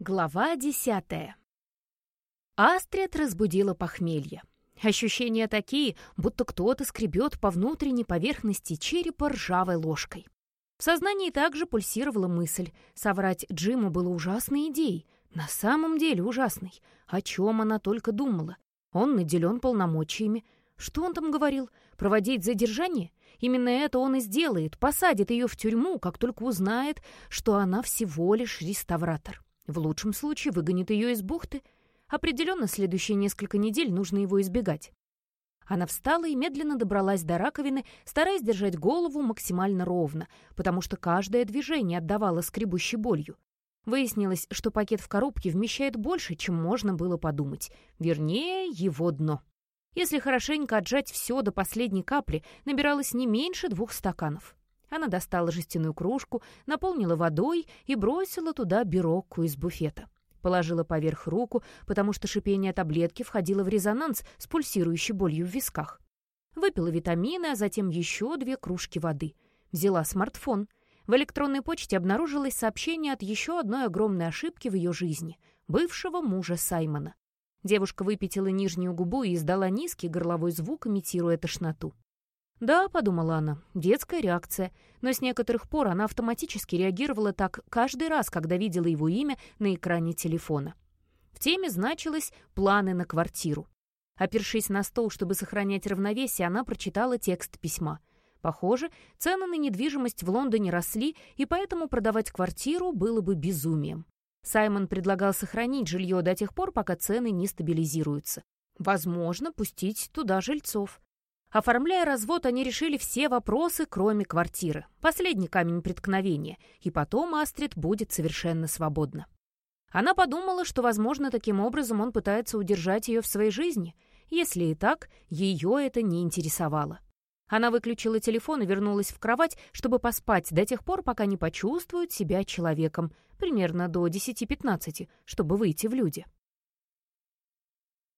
Глава десятая. Астрид разбудила похмелье. Ощущения такие, будто кто-то скребет по внутренней поверхности черепа ржавой ложкой. В сознании также пульсировала мысль. Соврать Джиму было ужасной идеей. На самом деле ужасной. О чем она только думала. Он наделен полномочиями. Что он там говорил? Проводить задержание? Именно это он и сделает. Посадит ее в тюрьму, как только узнает, что она всего лишь реставратор. В лучшем случае выгонит ее из бухты. Определенно, следующие несколько недель нужно его избегать. Она встала и медленно добралась до раковины, стараясь держать голову максимально ровно, потому что каждое движение отдавало скребущей болью. Выяснилось, что пакет в коробке вмещает больше, чем можно было подумать. Вернее, его дно. Если хорошенько отжать все до последней капли, набиралось не меньше двух стаканов. Она достала жестяную кружку, наполнила водой и бросила туда бирокку из буфета. Положила поверх руку, потому что шипение таблетки входило в резонанс с пульсирующей болью в висках. Выпила витамины, а затем еще две кружки воды. Взяла смартфон. В электронной почте обнаружилось сообщение от еще одной огромной ошибки в ее жизни — бывшего мужа Саймона. Девушка выпятила нижнюю губу и издала низкий горловой звук, имитируя тошноту. «Да», — подумала она, — «детская реакция». Но с некоторых пор она автоматически реагировала так каждый раз, когда видела его имя на экране телефона. В теме значилось «планы на квартиру». Опершись на стол, чтобы сохранять равновесие, она прочитала текст письма. Похоже, цены на недвижимость в Лондоне росли, и поэтому продавать квартиру было бы безумием. Саймон предлагал сохранить жилье до тех пор, пока цены не стабилизируются. Возможно, пустить туда жильцов. Оформляя развод, они решили все вопросы, кроме квартиры. Последний камень преткновения. И потом Астрид будет совершенно свободна. Она подумала, что, возможно, таким образом он пытается удержать ее в своей жизни. Если и так, ее это не интересовало. Она выключила телефон и вернулась в кровать, чтобы поспать до тех пор, пока не почувствует себя человеком, примерно до 10-15, чтобы выйти в люди.